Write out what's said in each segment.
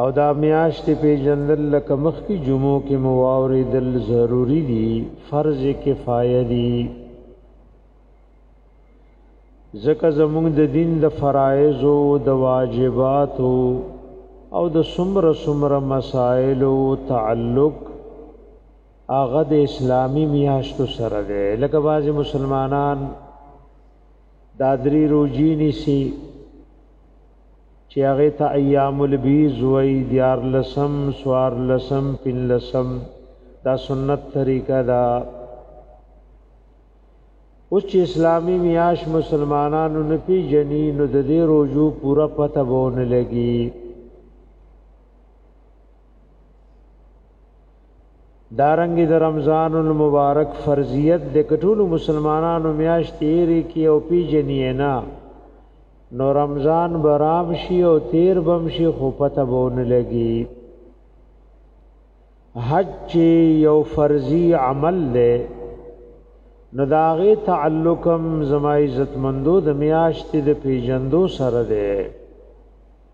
او دا میاشت پیژندل لکه مخکې جمعو کې مواورې دل ضروری دي فرض کفایه دي ځکه زموږ د دین د فرایض او د واجبات او د سمره سمره مسائل او تعلق هغه د اسلامی میاشتو سره ده لکه بعضی مسلمانان دادری روجی نیسی چې هغه ته ایام البیز وای دیار لسم سوار لسم پن لسم دا سنت طریقه دا اوس چې اسلامی میاش مسلمانانو نه پیژني نو د دې روزو پوره پته وونه لګي دارنګ د رمضان المبارک فرضیت د کټول مسلمانانو میاشت تیری کی او پی جنینا نو رمضان برام شي او تیر بم شي خو پته بون لګي حج یو فرضی عمل دی نو داغه تعلقم زما عزت مندو د میاشت د پیجندو سره دی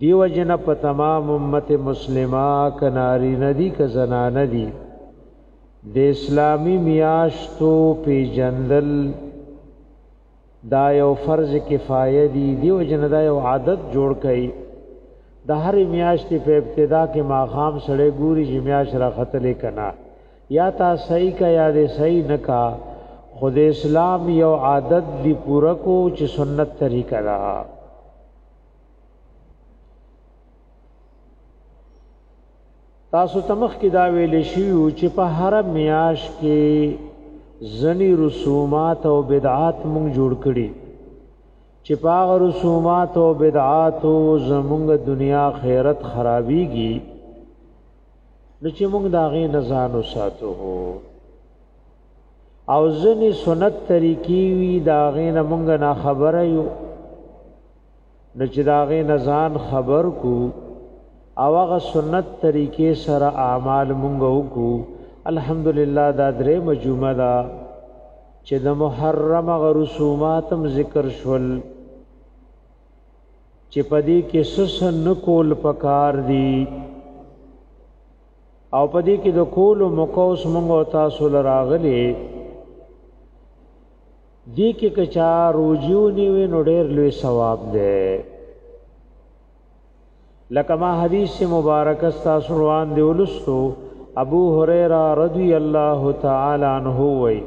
دیو جن په تمام امت مسلمه کناری ندی که زنانه دی د اسلامی میاشتو پی جندل دا یو فرض کفایه دی دیو جن دا یو عادت جوړ کړي د هر میاشتې په ابتدا کې ماخام سره ګوري چې میاش را ختلې کنا یا تا صحیح کا یا دې صحیح نکا خود اسلام یو عادت دی پورا کو چې سنت طریقه ده تاسو تمخ کې دا ویل شي چې په هر میاش کې زنی رسومات او بدعات مونږ جوړ کړي چې په هغه رسومات او بدعات زمونږ دنیا خیرت خرابيږي نو چې مونږ دا غي نزان وساتو او ځنی سنت طریقې وی دا غین مونږ نه خبره یو نو چې دا غین ځان خبر کو او هغه سنت طریقې سره اعمال مونږ وکړو الحمدلله دا درې مجمه دا چې د محرم غ رسوماتم ذکر شول چې پدې کې سس نکول پکار دی او په دې کې د کول مقوس مونږ او تاسو لراغلي دې کې کچا روجیو نیوي نو ډېر لوی ثواب دی لکه ما حدیث مبارک تاسو روان دی ولستو ابو هريره رضی الله تعالی عنہ وای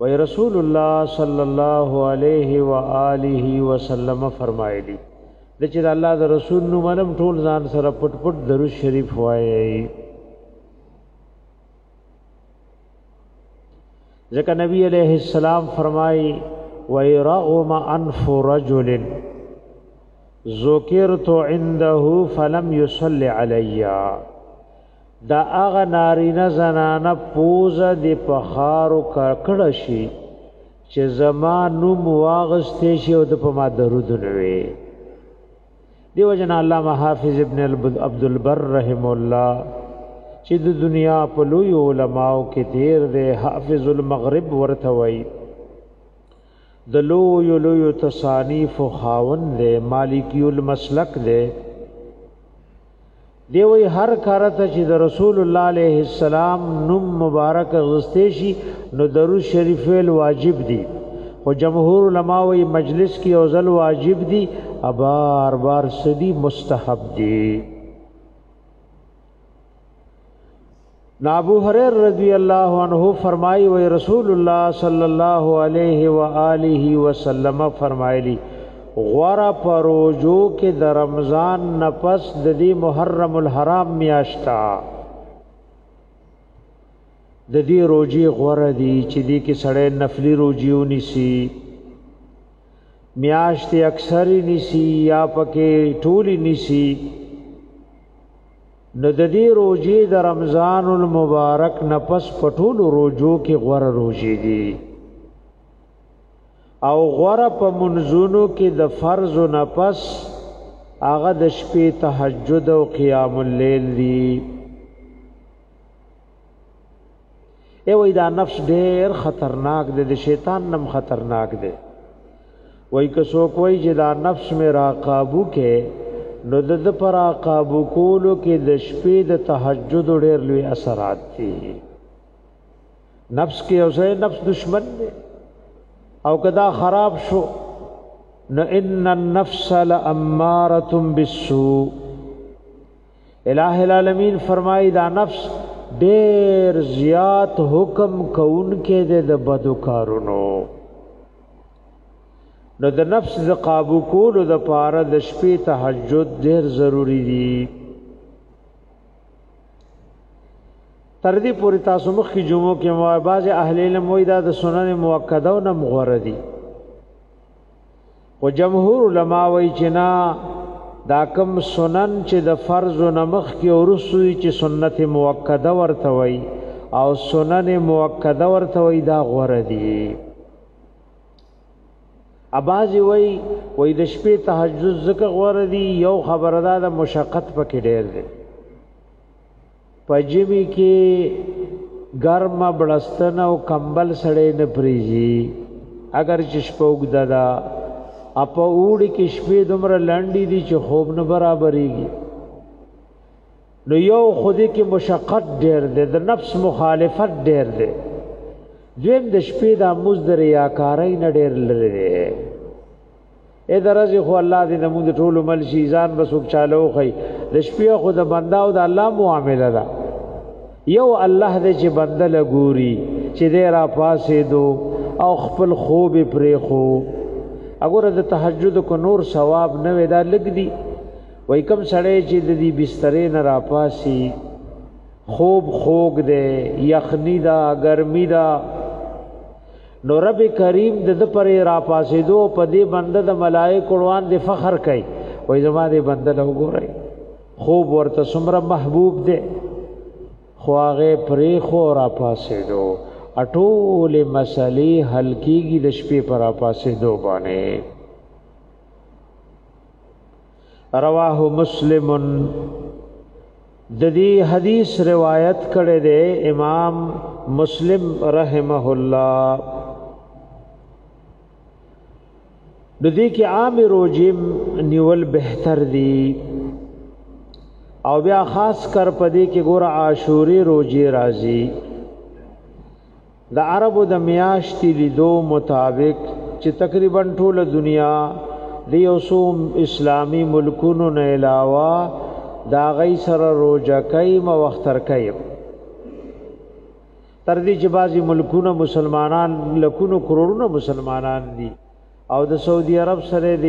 وی رسول الله صلی الله علیه و آله وسلم فرمایلی د چې د الله د رسول نو منم ټول ځان سره پټ پټ درو شریف وایي ځکه نبی علیہ السلام فرمایي ويرغم انف رجل ذکرت عنده فلم يصلي عليّ دا هغه نارینه زنانه پوزه د پخارو کړکړه شي چې زما نوم واغستې شي او د په ما درود نوي دیو جن علامه حافظ ابن عبد البر رحم الله چې د دنیا په لوی علماو کې تیر دی حافظ المغرب ورته وایي د لوی لوی تصانیف خاوند دی مالکی المسلک دی دی وی هر کار ته چې د رسول الله علیه السلام نوم مبارک غستې شي نو درود شریف ویل واجب دي خو جمهور علما وی مجلس کې او ځل واجب دي ابار بار سدي مستحب دي نا ابو هريره رضی الله عنه فرمایي وي رسول الله صلی الله علیه و آله وسلم فرمایلی غورا پروجو کې د رمضان نفس د دې محرم الحرام میاشتا د دې روزي غوړه دي چې دې کې سړی نفلی روزي ونیسي میاشت اکثری نیسی یا پکې ټولی نیسی نو د دې روزي د رمضان المبارک نه پس پټول روزو کې غوړه روزي دي او غوړه په منځونو کې د فرض نه پس هغه د شپې تهجد او قیام الليل دي ای وای دا نفس ډیر خطرناک دی د شیطان نم خطرناک دی وای که څوک وای چې دا نفس مې را قابو کې نو د د پر قابو کولو کې د شپې د تهجد ډېر لوی اثرات دي نفس کې اوسه نفس دشمن دی او کدا خراب شو نو ان النفس لاماره بالسوء الہ العالمین فرمای دا نفس ډیر زیات حکم کون کې د بدو کارونو نو د نفس ز قابو کولو د پاره د شپې تهجد ډیر ضروری دی تر دې پورې تاسو مخ کې جمعو کې مو بعض اهل علم وای دا د سنن مؤکده او نم غوړه دي خو جمهور علما وایي چې نه دا کم سنن چې د فرض نمخ کې ورسوي چې سنت موکده ورته وایي او سنن موکده ورته وایي دا غوره دي اباځي وای وای د شپې تهجد زکه غوړه دی یو خبره ده مشقت پکې ډېر دی په جمی کی ګرم بړستنه او کمبل سړی نه پریزي اگر چې شپه اوږده ده اپا اوړي کې شپې دومره لنډې دي چې خوب نه برابرېږي نو یو خودي کې مشقت ډېر دی د نفس مخالفت ډېر دی دویم د شپې د مزد ریاکارۍ نه ډېر لري اې درځي خو الله دې زموږ د ټولو مل شي ځان به څوک چالو خي د شپې خو د بندا او د الله معامله ده یو الله دې چې بنده لګوري چې دې را پاسې دو او خپل خوب پرې خو اګور د تهجد کو نور ثواب نه ودا لګ دی وای کم سړی چې د دې بسترې نه را پاسي خوب خوګ دې یخنی دا ګرمي دا نو رب کریم د د پر را پاسېدو په دې بنده د ملائک وړاند فخر کوي وای زما دې بنده له وګورئ خوب ورته سمره محبوب دی خو هغه پرې خو را پاسېدو اټول مسلې حل کیږي د شپې پر را پاسېدو باندې رواه مسلم د دې حدیث روایت کړی دی امام مسلم رحمه الله د دې کې عام روجم نیول بهتر دی او بیا خاص کر پدې کې ګور عاشوري روجي راځي د عربو د میاشتي لیدو مطابق چې تقریبا ټوله دنیا د یو څو اسلامي ملکونو نه علاوه دا غي سره روزه کوي مو وختر کوي تر دې چې بعضي ملکونه مسلمانان لکونو کرورونه مسلمانان دي او د سعودي عرب سره د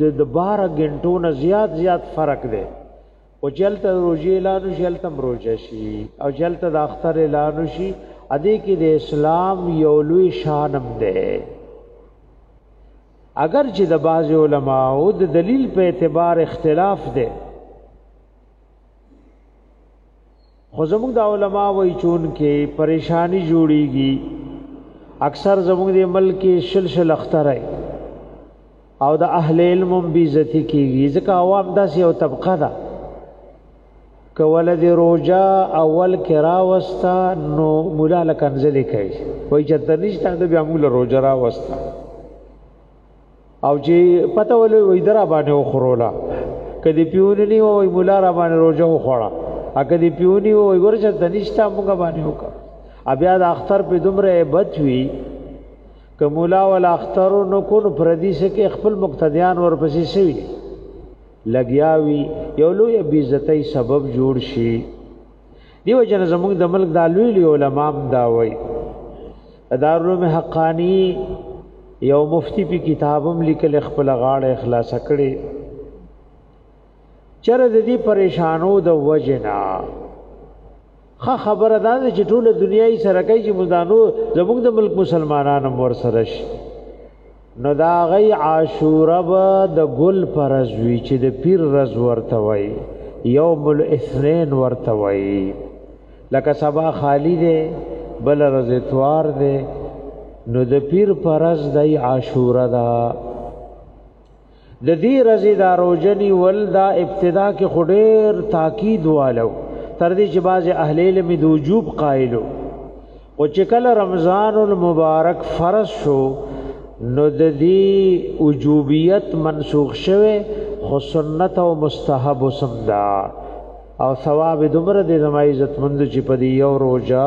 د 12 غنټو نه زیات زیات فرق دی او جلته روزي اعلان شي جلته روزه شي او جلته د اختر اعلان شي ادي کې د اسلام یو لوی شانم ده اگر چې د باز علما او د دلیل په اعتبار اختلاف ده خو زموږ د علما وای چون کې پریشانی جوړیږي اکثر زموږ د ملک کې شل شل اختره او د اهل علم بی عزتی کیږي ځکه عوام داسې یو طبقه ده کول د روجا اول کې راوستا نو مولا لکنځلې کوي وای چې تنشت د بیا مولا روجا راوستا او چې پته ولې وې درا باندې وخورولا کدی پیونی نیو وې مولا را باندې روزه وخوړه ا کدی پیونی وې ورچ د نشتا موږ باندې وکړه بیا د اختر په دومره عبادت وی که مولا ولا اختر نو کو نو پردي سکه خپل مقتدیان ورپسې سوي لګیاوی یو لوی بیزتۍ سبب جوړ شي دیو جن زموږ د ملک د لوی لوی علما دا وای دارالعلوم حقانی یو مفتی په کتابم لیکل خپل غاړه اخلاص کړي چر د دې پریشانو د وجنا خ خبره ده چې ټول دنیا یې سره کوي چې مزدانو زموږ د ملک مسلمانانو ور سره شي نو دا غي عاشوره به د ګل پرز وی چې د پیر رز ورته وای یوم الاثنین ورته وای لکه سبا خالی دی بل رز اتوار دی نو د پیر پرز د عاشوره دا د دې رزي دا روجنی ول دا ابتدا کې خډیر تاکید والو تر دې چې باز اهل علم د وجوب قائلو او چې کله رمضان المبارک فرض شو نو د دې وجوبیت منسوخ شوه خو سنت او مستحب سمدا او ثواب دومره دی زما عزت مند چې په دې یو روزه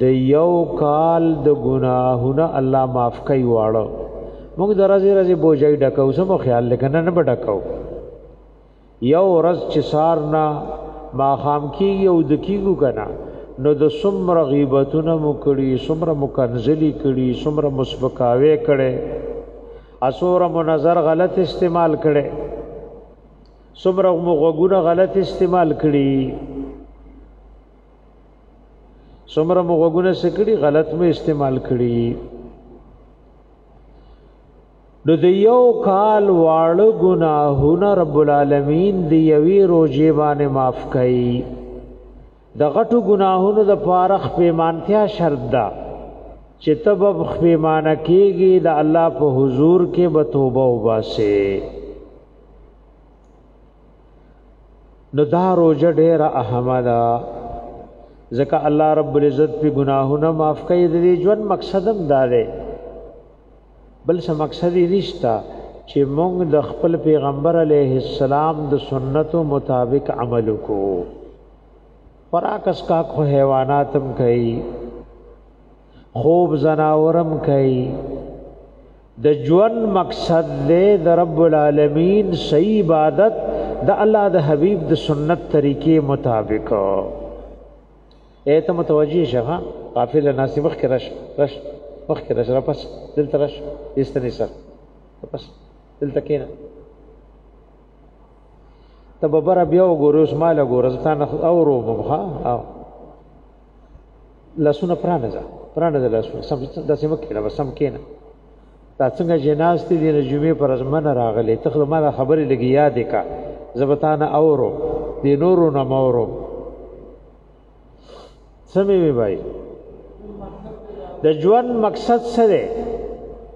د یو کال د ګناهونه الله معاف کوي واړو موږ درځي راځي بوجای ډکو سمو خیال لکنه نه بډکو یو ورځ چې سار نه ما خام کی یو د کیګو کنه نو د سمر غیبتونه مو کړي سمر مکنزلی کړي سمر مسبکاوي کړي اسوره منظر غلط استعمال کړي څومره مو غوګونه غلط استعمال کړي څومره مو غوګونه سکړي غلط مو استعمال کړي نو د یو کال واړه ګناهونه رب العالمین دی یوی روزي باندې معاف کړي د غټو ګناهونو د پاره خپېمانتیا شرط ده چې تب خپېمانه کېږي د الله په حضور کې به توبه وباسي نو دا روزه ډیره اهمه ده ځکه الله رب العزت په ګناهونه معاف کوي د دې ژوند مقصد هم دا دی بل څه مقصد یې نشته چې موږ د خپل پیغمبر علیه السلام د سنتو مطابق عمل وکړو خوراک اسکا خو حیوانات هم کوي خوب زناورم کوي د ژوند مقصد دی د رب العالمین صحیح عبادت د الله د حبیب د سنت طریقې مطابق ایت متوجی شغه قافل ناس مخ کې رش رش مخ کې رش پس دل ترش استنی سر پس دل تکینا تببر بیا وګورو اسماعیل وګورو ځان او روبه ها او لاسونه پرانه ځه پرانه ځه لاسونه سم د سم کې نه سم کې نه دا څنګه جناز ته دې جمعې پر ازمن راغلې ته خو ما خبرې لګي یاد کا زبطانه اورو دې نورو نه مورو سمې وي بھائی د ژوند مقصد څه دی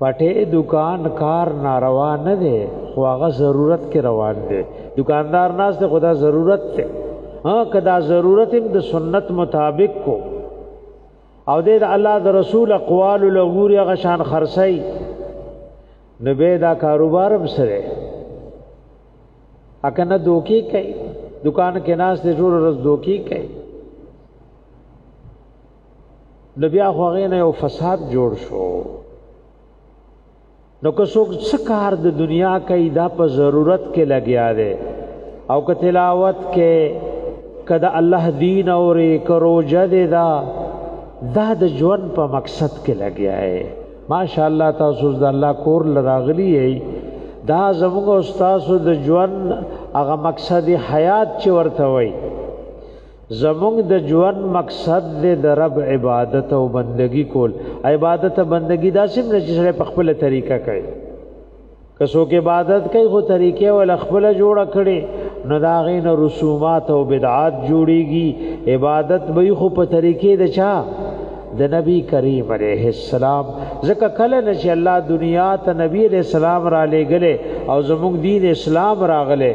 پټه دکان کار ناروا نه دی خو هغه ضرورت کې روان دی دکاندار ناس ته خدا ضرورت ته ها کدا ضرورت هم د سنت مطابق کو او د الله د رسول اقوال له غوري غشان خرسي نو به دا کاروبار هم سره اکنه دوکي کوي دکان کې ناس دې جوړ ورځ دوکي کوي نو بیا خو هغه نه یو فساد جوړ شو نو که څوک څه کار د دنیا کوي دا په ضرورت کې لګیا دی او که تلاوت کې کده الله دین اورې کروجه دی دا دا د ژوند په مقصد کې لګیا دی ماشاءالله تاسو د الله کور لراغلی یې دا زموږ استاد د ژوند هغه مقصد حیات چې ورته وای زمونږ د ژوند مقصد دی د رب عبادت او بندگی کول عبادت او بندگی داسې نه چې سره په خپل طریقه کوي که څوک عبادت کوي خو طریقې ول خپل جوړ کړي نو دا غین رسومات او بدعات جوړيږي عبادت به خو په طریقې د چا د نبی کریم علیه السلام ځکه کله نه چې الله دنیا ته نبی علیہ السلام را لېګلې او زموږ دین اسلام راغله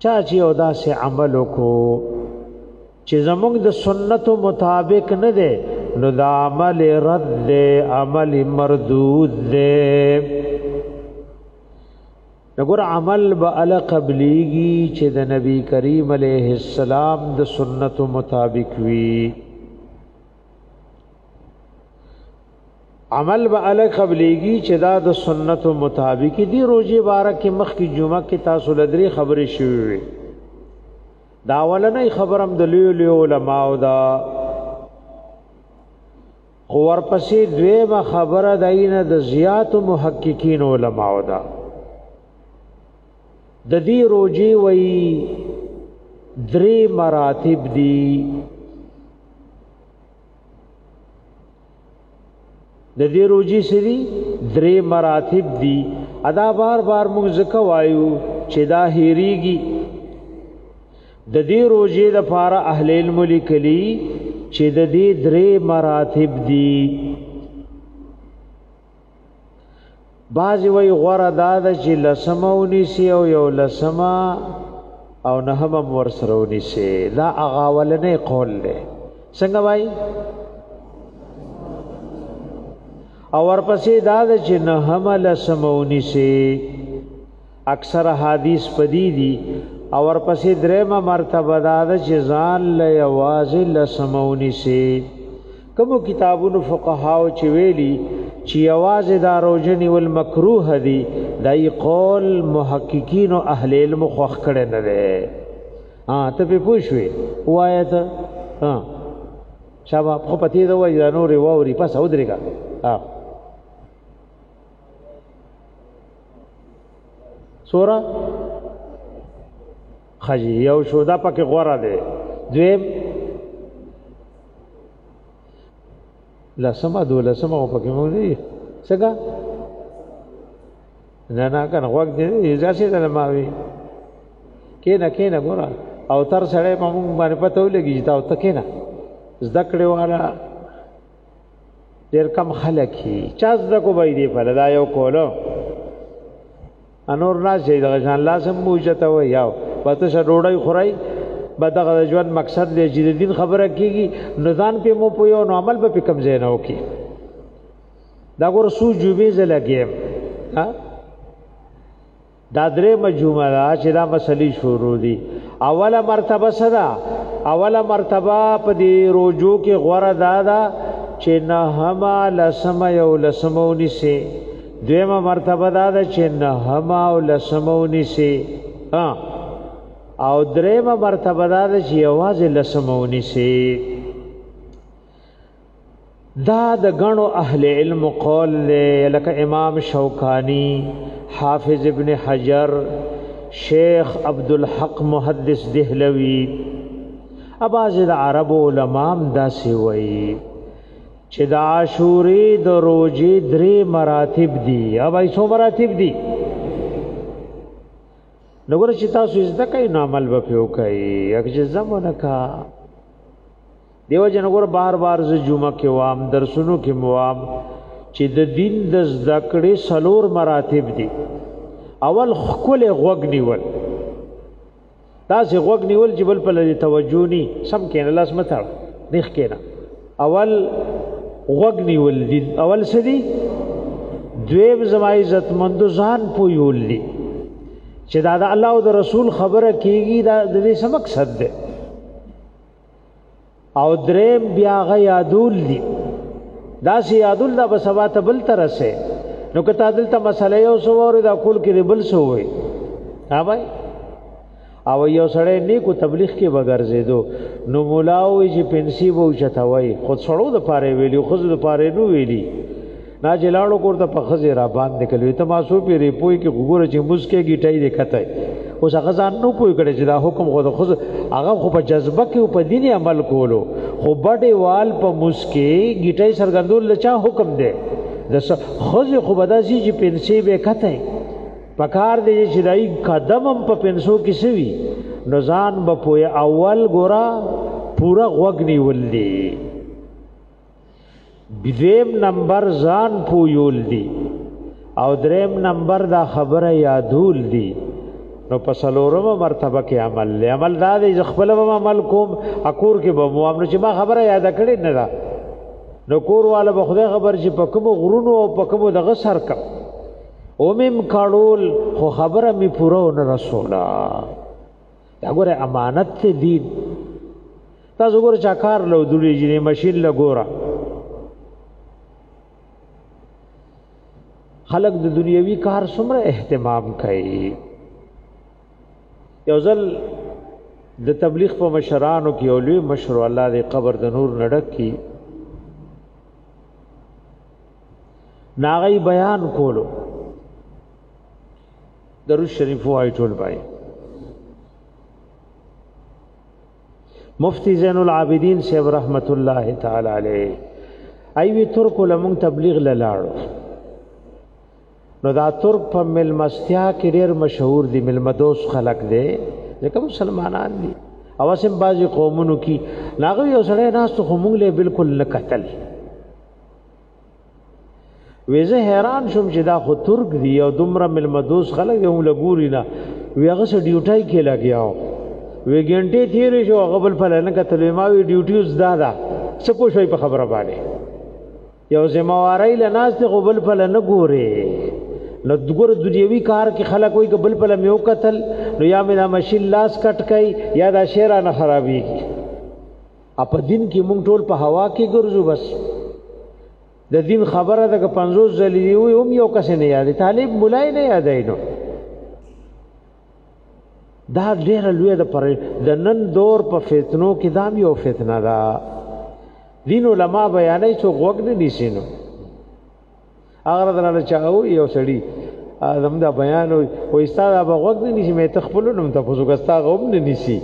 چا چې یو داسې عمل وکړو چې زمونږ د سنتو مطابق نه دی نو دا عمل رد دی عمل مردود دی نګور عمل به ال قبليږي چې د نبی کریم علیه السلام د سنتو مطابق وي عمل به الګ قبليږي چې دا د سنت مطابق دي روزي بارک مخ کی جمعه کې تاسو لدري خبرې شوي وي دا ولنې خبرم د لوی لوی علما او دا خو ورپسې دویمه خبره داینه د زیات محققین علما او دا د دې روزي وی درې مراتب دي د دې روزي سری درې مراتب دي ادا بار بار موږ ځکه وایو چې دا هېریږي د دې روزي د فار اهل علم لیکلي چې د دې درې مراتب دي بعضی وی غوره دا ده چې لسمه ونیسی او یو لسمه او نهمه مور سره ونیسی دا هغه ولنې قول دی څنګه وای او ورپسې دا ده چې نهمه لسمه ونیسی اکثر احادیث پدی دی او ورپسې درېمه مرتبه دا ده چې ځان له یوازې لسمونی سي کوم کتابونو فقهاو چې ویلي چې یوازې دا روزنی ول مکروه دی دای قول محققین او اهل علم خوخ کړي نه ده ها ته په پوښوي وایت ها شابه خو پتی دا وایي نور ووري پس او درګه ها سوره خجی یو شو دا پکې غوړه ده دویم لسمه دو لسمه او پکې مونږ دی څنګه نه نه کنه وخت دی اجازه ده ما وی کینه کینه ګوره او تر سره په مونږ باندې پته ولګی چې تا ته کینه زده کړې والا ډیر کم خلک هي چا زده کو به دی په دا یو کولو انور ناز یې دغه ځان لازم موجته و یاو پته شه ډوړی خورای به دغه ژوند مقصد دی چې د دین خبره کیږي نو ځان په مو پویو نو عمل به کم ځای نه وکي دا ګور سو جوبې زلګیم ها دا درې مجموعه دا چې دا مسلې شروع دي اوله مرتبه صدا اوله مرتبه په دې روجو کې غوړه دا دا چې نه هما لسم یو لسمونی سي دویمه مرتبه دا دا چې نه هما او لسمونی سي ها او دریمه مرتبه دا دا چې یوازې لسمونی سي دا د غنو اهل علم قول له لکه امام شوکانی حافظ ابن حجر شیخ عبد الحق محدث دهلوی اباز د عرب علماء دا سی وایي چې د عاشورې د روزې درې مراتب دي او بای څو مراتب دي نو ګور چې تاسو زده کوي نو عمل وکړئ او کوي اګه زمونه کا دیو جن ګور بار بار ز جمعه کې وام درسونو کې موام چې د دین د زده کړې سلور مراتب دي اول خپل غوګ نیول تاسو غوګ نیول چې بل په لدی توجه ني سم کې نه لاس متاړ نخ کې نه اول غوګ نیول دي اول څه دي دویم زما عزت مند ځان پویول دي چې دا د الله او د رسول خبره کیږي دا د دې سم مقصد ده او دریم بیا غ یادول دي دا سی یادول دا به سبا ته بل تر رسه نو که تا دلته مسله یو سو ور دا کول کې بل سو وي ها بھائی او یو سړی نیکو تبلیغ کې وګرځیدو نو مولاوی چې پنسی وو چتوي خود سړو د پاره ویلی خود د پاره نو ویلی نا جلاړو کور ته په خزه را باندې کلوې ته ماسو پی ریپوي کې وګوره چې مسکه گیټای دې کته اوس هغه ځان نو پوي کړي چې دا حکم خو د خزه هغه خو په جذبه کې په دیني عمل کولو خو بډې وال په مسکه گیټای سرګندول لچا حکم دی د خزه خو بداسي چې پنسي به کته پکار دی چې دای قدم هم په پنسو کې سوي نو ځان به پوي اول ګورا پورا غوګنی ولدي دویم نمبر ځان پویول دی او دریم نمبر دا خبره یادول دی نو په سلورم مرتبه کې عمل له عمل دا دی خپل به عمل کوم اکور کې به مو امر چې ما خبره یاد کړې نه دا نو کور والا به خدای خبر چې په کوم غرونو او په کوم دغه سر کا اومم کړول خو خبره می پوره نه رسولا دا ګوره امانت ته دین تاسو ګور چا کار لو دوړي جنې ماشين لګورا خلق د دنیوي کار څومره اهتمام کوي یو ځل د تبلیغ په مشرانو کې اولوی مشر الله دې قبر د نور نډک کی ناغي بیان کولو درو شریف وای ټول پای مفتی زین العابدین صاحب رحمت الله تعالی علیه ایوی ترک لمون تبلیغ لاړو نو دا ترک په ملمستیا کې ډیر مشهور دي ملمدوس خلق دي ځکه مسلمانان دي او سم بازي قومونو کې ناغوي او سړی ناس ته موږ له بالکل نه قتل ویزه حیران شوم چې دا خو ترک دی او دومره ملمدوس خلک هم لګوري نه وی هغه سره ډیوټای کې لګیاو وی ګنټه تیر شو هغه بل په لنه کتل ما وی ډیوټي اوس دا دا څه پوه شوي په خبره باندې یو ذمہواری لناس ته خو بل په لنه ګوري نو دګور دنیوي کار کې خلک وایي بل په لمه یو قتل نو یا مې دا ماشین لاس کټ کای یا دا شعر نه خرابېږي په دین کې مونږ ټول په هوا کې ګرځو بس د دین خبره ده که 50 ځلې یو هم یو کس نه یاد طالب مولای نه یاد اینو دا ډېر لوی د پر د نن دور په فتنو کې دا یو فتنه ده دین علما بیانې چې غوګ نه نیسینو اگر درنه چاو یو سړی زم دا بیان او استاد به غوږ نه نیسی مې تخپل نوم ته پوزګستا غوږ نه نیسی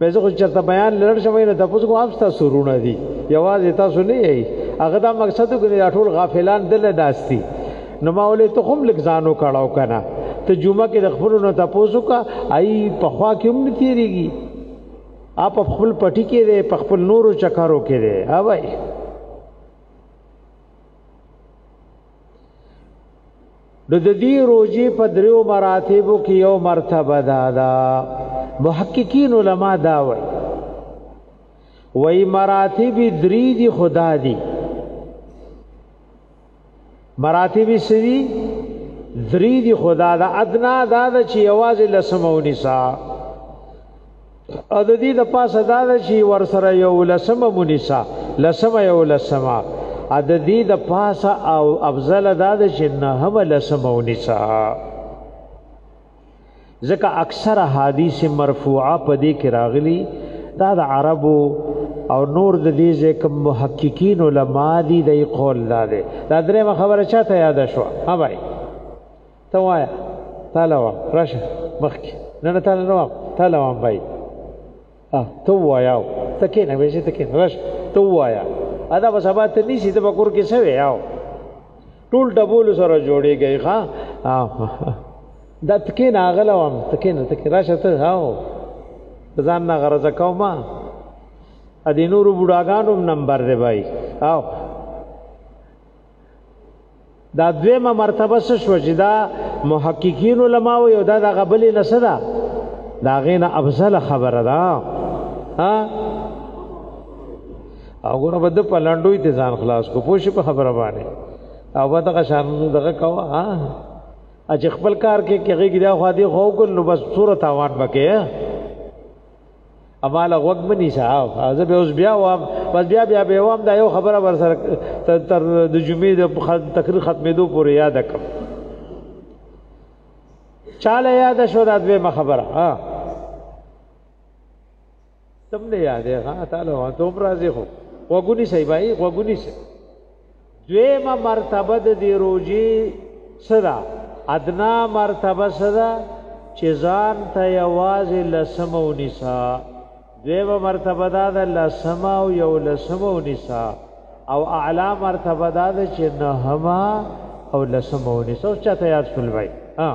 مې زه خو چرته بیان لړ شم نه تاسو کوم تاسو سرونه دي یوازې تاسو نه یې هغه دا مقصد وګڼي دا ټول غافلان دل داستی نو ما ولې ته هم لګزانو کړهو کنه ته جمعه کې د خپل نو تاسو کا ای په خوا کې هم تیریږي اپ خپل پټی کې دی په خپل نورو چکرو کې دی اوای نو د دې روزي په دریو مراتبو کې یو مرتبه ده دا محققین علما دا وایي وای مراتب درې دي خدا دي مراتب سری درې دي خدا دا ادنا دا چې یوازې لسمونی سا او د دې د پاسه دا ده چې ورسره یو لسمه مونیسا لسمه یو لسمه ا د دې د پاسه او افضل دا ده چې نه هم لسمه مونیسا ځکه اکثر حدیث مرفوعه په دې کې راغلي دا د عربو او نور د دې ځکه محققین علما دي د قول دا ده دا درېمه خبره چاته یاد شو ها بھائی ته وایا تعالی وا راشه مخکې نه نه تعالی نه وا تعالی وا بای اه ته وایا ته کې نه وېشه ته کې راشه ته وایا ادا په سبا ته نشي ته بکور کې څه ویاو ټول ډبول سره جوړیږي ښا دا تکې ناغله وم تکې نه تکې راشه ته هاو ځان نه غرض کوما ا دې نورو بډاګانو نمبر دی بای او دا دویمه مرتبه څه شو چې دا محققین علما او یو دا د غبلې نه صدا دا غینه افضل خبره ده ها او ګوره بد په لنډوي ته ځان خلاص کو پوه شي په خبره باندې او به دغه شان دغه کوا ها اج خپل کار کې کېږي دا خو دې خو کول نو بس صورت اوان بکې اماله غوږ منی صاحب زه به اوس بیا وام بس بیا بیا به وام دا یو خبره ور سره تر د جمعې د تقریر ختمېدو پورې یاد کړم چاله یاد شو دا دوی خبره ها تم نه یادې ها تعالی ته هم راضي خو وګونی صاحب ای وګونی صاحب دویمه مرتبه د دی روجی صدا ادنا مرتبه صدا چې ځان ته یوازې لسمه او نسا دویمه مرتبه دا د لسمه او یو لسمه او نسا او اعلی مرتبه دا د چې نهما او لسمه او نسا او چاته یاد شول وای ها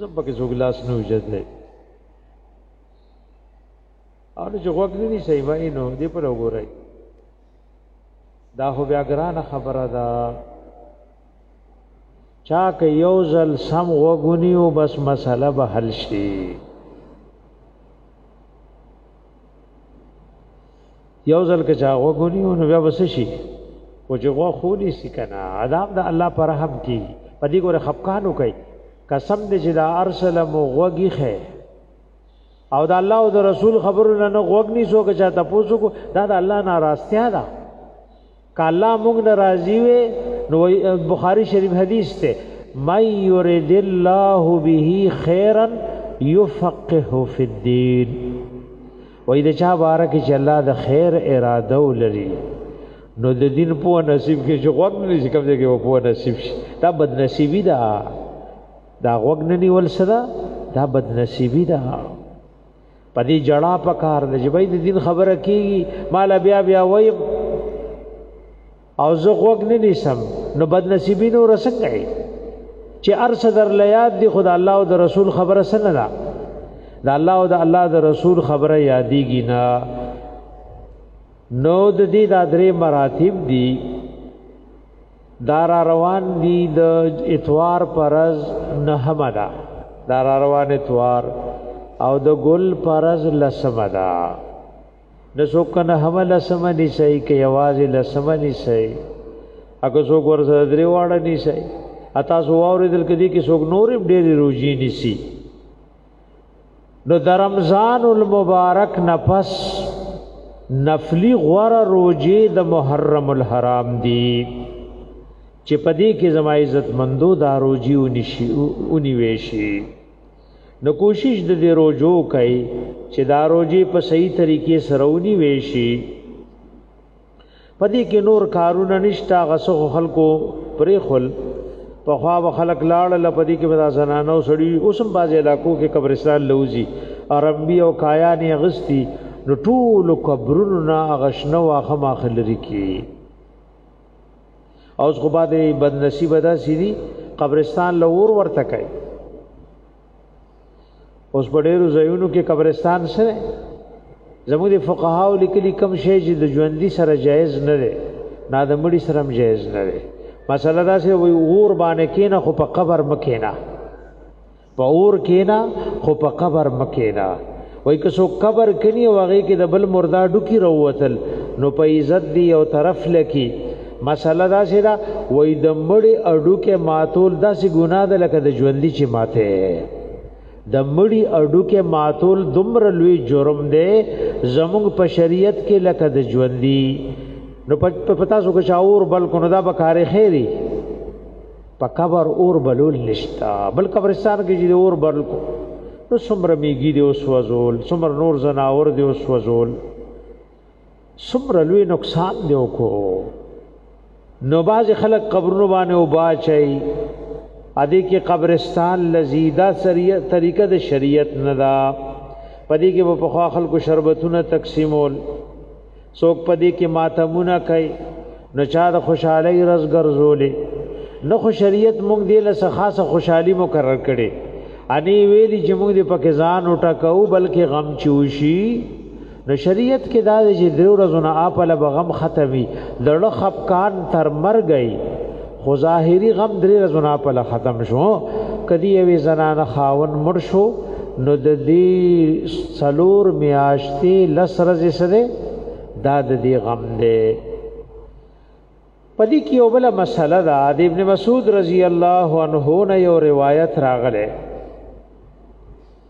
زبکه زوګلاس نو جدلې او چې غوږ نه دي صحیح وای نو دې پر وګورئ دا خو بیا ګرانه خبره ده چا که یو ځل سم وګونی او بس مسله به حل شي یو ځل که چا وګونی نو بیا بس شي او چې غو خو دې سکنه عذاب د الله پر رحم کی پدې ګوره خفقانو کوي قسم دې چې دا ارسل مو غوږی خې او د الله او د رسول خبرو نه غوږ نیسو که چا تاسو کو دا د الله ناراضتیا ده کله موږ ناراضي وي نو بخاری شریف حدیث ته مَن يُرِدِ اللَّهُ بِهِ خَيْرًا يُفَقِّهُ فِي الدِّينِ وای د چا باره کې چې الله د خیر اراده ولري نو د دین په نصیب کې چې غوږ نه شي کوم ځای کې په نصیب شي دا بد نصیبی ده دا غوګ نه نیول سره دا بد نصیبی ده په دې جړا په کار د جبې د دین خبره کیږي مال بیا بیا وای او زه غوګ نه نیسم نو بد نصیبی نو رسکه چې ارس در لیاد دی خدا الله او د رسول خبره سن نه د الله او د الله د رسول خبره یادېږي نه نو د دې د درې مراتب دي دارا روان دی د اتوار پرز نهمه ده دارا روان اتوار او د ګل پرز لسمه ده د څوک نه هم لسمه نشي کې یوازې لسمه نشي اګه څوک ورته درې واړه نشي اته سو اوریدل کدي کې څوک نور ډېری روزي نشي نو د رمضان المبارک نفس نفلی غور روجی د محرم الحرام دی چې پدې کې زما عزت مندو دا روجی ونشي ونیوي شي نو کوشش د دې روجو کوي چې دا روجی په صحیح طریقې سره ونیوي شي پدې کې نور کارونه نشتا غسو خلکو پرې خل په خوا و خلک لاړ لپدې کې ودا زنانو سړی اوسم باز علاقو کې قبرستان لوزي عربي او کایان غستی نو ټول قبرونو نه غشنه واخه ماخل لري کی اوس خو باندې بد نصیب ده سړي قبرستان لور ورته کوي اوس په ډیرو ځایونو کې قبرستان سره زموږ د فقهاو لیکلي کم شی چې د ژوندۍ سره جایز نه دی نه د مړي سره هم جایز نه دی مثلا دا چې وي اور باندې کینه خو په قبر مکینه په اور کینه خو په قبر مکینه وای که څوک قبر کنی او هغه کې د بل مردا ډوکی راوتل نو په عزت دی یو طرف لکی مسله دا سي دا وای د مړی اډو کې ماتول داسې ګناه ده لکه د ژوندۍ چې ماته د مړی اډو کې ماتول دومره لوی جرم دی زموږ په شریعت کې لکه د ژوندۍ نو په پتا سو کې شاور بلکې نو دا به کار خیری په قبر اور بلول نشتا بل قبرستان کې چې اور بل کو نو څومره میږي دی اوس وزول څومره نور زناور دی اوس وزول څومره لوی نقصان دی وکړو نو باز خلک قبرونو باندې وباچي ادي کې قبرستان لذیذه سریه طریقه د شریعت نه دا پدې کې په خوا خلکو شربتونه تقسیمول څوک په دې کې ماتمونه کوي نو چا د خوشحالۍ رز ګرځولې نو خو شریعت موږ دې له خاصه خوشحالي مقرر کړي اني ویلي چې موږ دې پکې ځان وټکو بلکې غم چوشي نو شریعت کې دا چې درو ورځې نه اپله بغم ختمي لړ خپکان تر مرګي خو ظاهری غم درې ورځې نه په ختم شو کدی یوې زنانه خاون مړ شو نو د دې څلور میاشتې لس ورځې سره دا د دې غم دی پدې کې یو بل مسله ده د ابن مسعود رضی الله عنه نه یو روایت راغله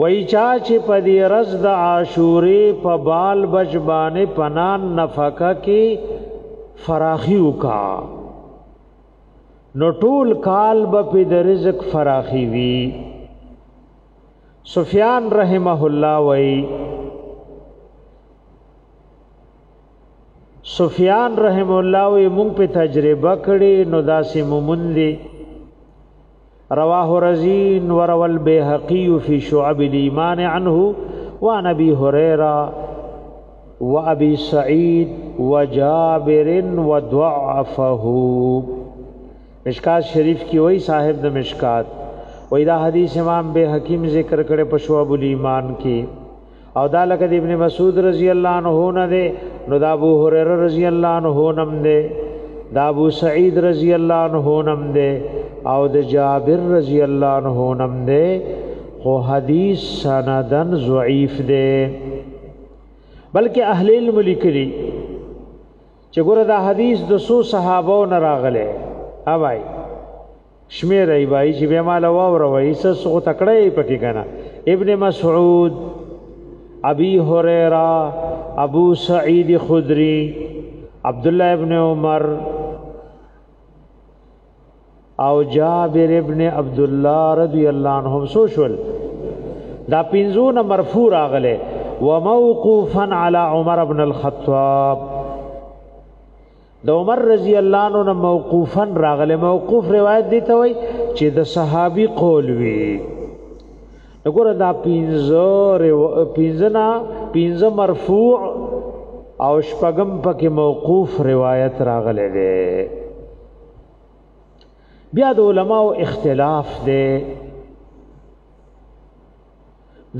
وای چا چې په دې رز د عاشورې په بال بچ باندې پنان نفقه کې فراخي وکا نو ټول کال به په د رزق فراخي وي سفیان رحمه الله وای سفیان رحم الله وی مونږ په تجربه کړي نو داسې مومندي رواه رزين وروى البيهقي في شعب الإيمان عنه وعن أبي هريرة وأبي سعيد وجابر وضعفه مشکات شریف کی وای صاحب د مشکات وای دا حدیث امام بهقیم ذکر کړي په شعب الایمان کې او دا لکه د ابن مسعود رضی الله عنه نه دی نو دا ابو هريره رضی الله عنه نم دی دا ابو سعید رضی الله عنه نم دی او د جابر رضی الله عنه نم دی خو حدیث سندن ضعیف دی بلکې اهل علم لیکلي چې ګوره دا حدیث د سو صحابو نه راغله اوای شمیر ای بای چې به مال واور وای څه سو تکړه پکې کنه ابن مسعود ابي هريره ابو سعيد خدري عبد الله ابن عمر او جابر ابن عبد الله رضی الله عنهم سوشل دا پینځو نه مرفوع راغله وموقوفا على عمر ابن الخطاب د عمر رضی الله عنه نه موقوفا راغله موقوف روایت دی ته وای چې د صحابي قول وی وګوره دا پینځه پینځنا پینځه مرفوع او شپږم پکې موقوف روایت راغله ده بیا د علماو اختلاف ده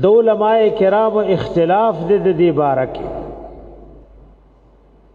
د علماء کرام اختلاف ده د دې بارکه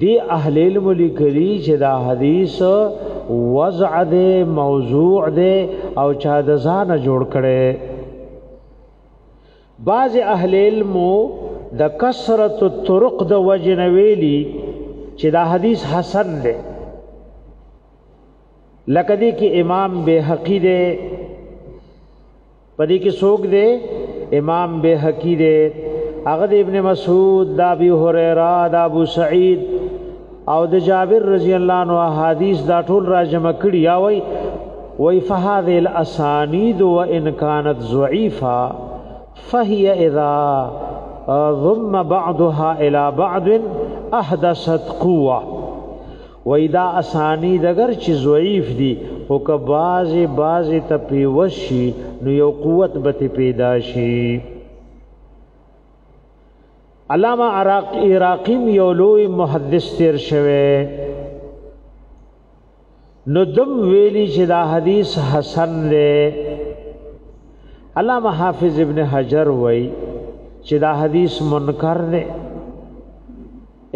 دی اهل علم لیکلی چې دا حدیث وضع دی موضوع دی او چا د ځان جوړ کړي بعض اهل علم د کثرت الطرق د وجه نه ویلي چې دا حدیث حسن دی لکه دی کې امام بهقی دی پدې کې څوک دی امام بهقي دی هغه د ابن مسعود د ابي هريره د ابو سعيد او د جابر رضی الله عنه حدیث دا ټول راجمع کړي یا وای وای فهذه الاسانید وان كانت ضعيفه فهي اذا ضم بعضها الى بعض احدثت قوه وای دا اسانی دګر چې ضعیف دي او که بازي بازي ته پیوشي نو یو قوت به پیدا شي علامه عراق عراقیم یو لوی محدث تیر شوه نو دم ویلی چې دا حدیث حسن دی علامه حافظ ابن حجر وای چې دا حدیث منکر دی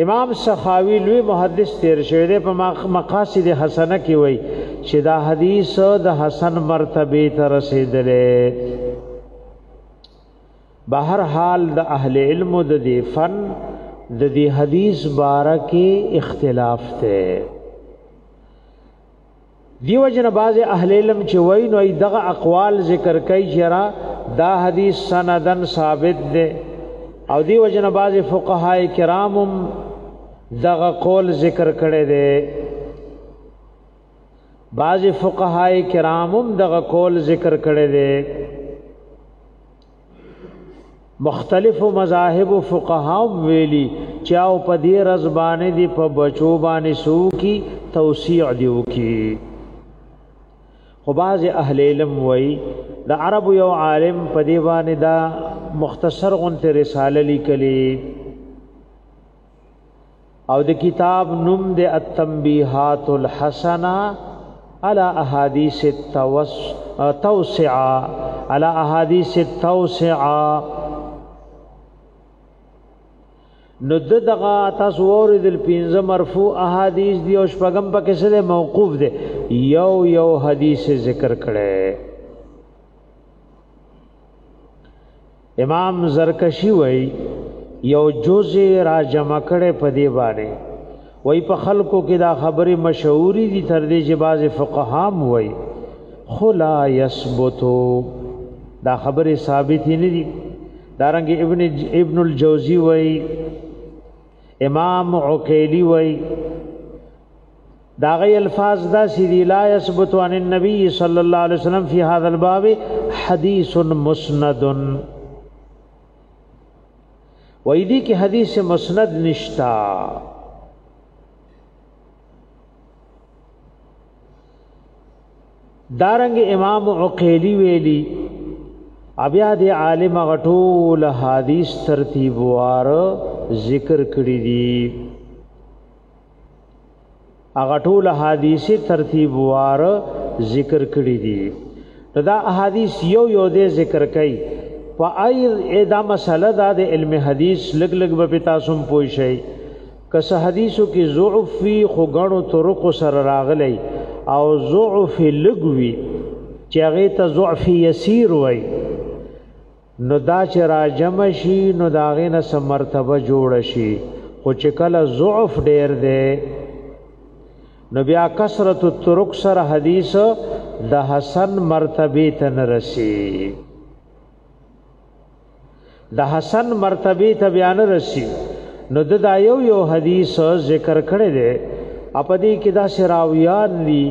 امام سخاوی لوی محدث تیر شوی دی په مقاصد حسنه کې وای چې دا حدیث د حسن مرتبه ته رسیدلې بهر حال د اهل علم د دې فن د دې حدیث باره کې اختلاف ته دیو جن باز اهل علم چې وای نو دغه اقوال ذکر کوي چې را دا حدیث سندن ثابت دی او دیو جن باز فقهای کرامم دغه قول ذکر کړي دی باز فقهای کرامم دغه قول ذکر کړي دی مختلفو مذاهب فقهاو ویلي چې او په دې رزبانه دي په بچو باندې سوکي توسيع دی وکي خو باز اهل علم وای د عرب یو عالم په دې باندې دا مختصر غونته رساله لیکلې او د کتاب نوم د التنبیحات الحسنه على احاديث التوسعه على احاديث التوسعه نو دغه تاسو اوریدل پنځه مرفوع احادیث دی او شپږم پکې سره موقوف دی یو یو حدیث ذکر کړي امام زرکشی وای یو جز را جمع کړي په دی باندې وای په خلکو کې دا خبره مشهوري دي تر دې چې بعض فقهام وای خلا یثبتو دا خبره ثابت نه دي دارنګ ابن ابن الجوزی وای امام عقیلی وای دا غي الفاظ دا سيدي لا يثبت عن النبي صلى الله عليه وسلم في هذا الباب حديث مسند ويدي کې حديث مسند نشتا دارنګ امام عقيلي ویلي بیا د عالم غټول حدیث ترتیب وار ذکر کړی دي هغه ټول حدیثي ترتیب وار ذکر کړی دي دا احادیث یو یو دې ذکر کړي په ای دا مسله دا د علم حدیث لګ لګ به تاسو هم پوه شئ کس حدیثو کې ضعف فی خو غنو طرق سره راغلی او ضعف لګوي چې هغه ته ضعف یسیر وای نو دا چې راجم شي نو دا غې نه سم مرتبه جوړ شي خو چې کله ضعف ډیر دی نو بیا کثرت الترک سره حدیث د حسن مرتبه ته نه رسی د حسن مرتبه ته بیا نه رسی نو د دا یو یو حدیث ذکر کړی دی اپدې کې دا سراویان دي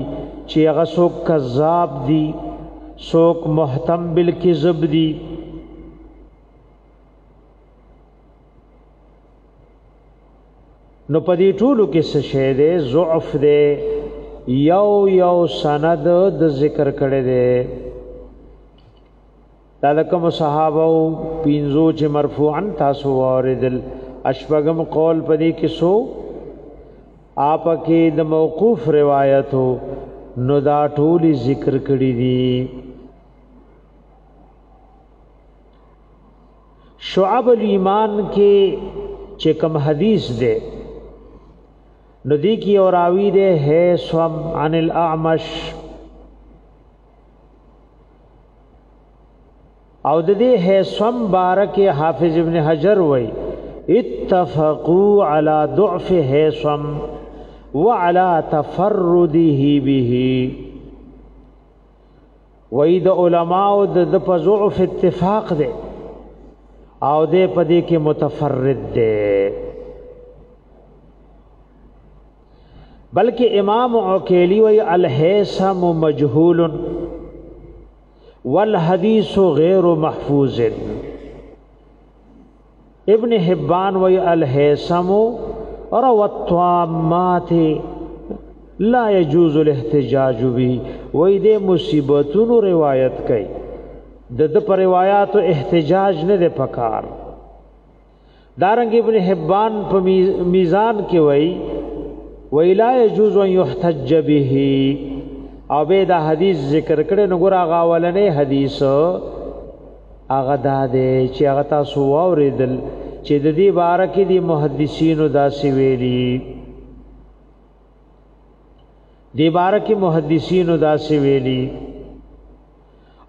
چې هغه څوک کذاب دي سوک محتم بالکذب دی نو پدی ټولو کې څه شه ده ضعف ده یو یو سند د ذکر کړي دي دالکم صحابه او پینزو چې مرفوعا تاسو اوریدل اشبغم قول پدې کې سو اپ کې د موقوف روایتو نو دا ټول ذکر کړی دي شعب الایمان کې چې کوم حدیث دی نو دی کی اور راوی دی ہے سوم عن الاعمش او د دې هیثم بارک حافظ ابن حجر وای اتفقوا على ضعف هیثم وعلى تفرده به وای د علماو د په ضعف اتفاق دی او د په دې کې متفرد دی بلکې امام عقیلی وای الهیثم مجهول والحديث غير محفوظ ابن حبان وی الهیسم رو الطامات لا يجوز الاحتجاج بی وی دے مصیبتون روایت کئی د د پر روایات احتجاج نه ده پکار دارنګ ابن حبان په میزان کې وای ویلا یجوز ان یحتج به او به دا حدیث ذکر کړي نو ګور هغه ولنې حدیث هغه دا دی چې هغه تاسو واوریدل چې د دې باره کې دي محدثینو دا سی ویلي دې باره کې محدثینو دا سی ویلي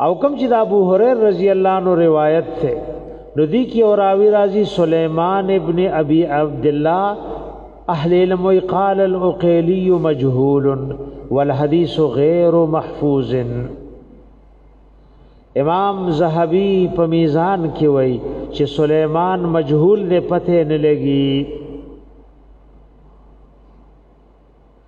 او کوم چې د ابو هريره رضی الله عنه روایت ته نو دی کې اور راوی راضی سليمان ابن ابي عبد الله اهل علم وی قال الاقيلي مجهول والحديث غير محفوظ امام زهبي په میزان کې وی چې سليمان مجهول نه پته نه لګي